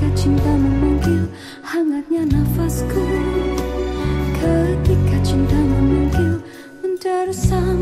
Ketika cinta memanggil hangatnya nafasku. Ketika cinta memanggil mendersam.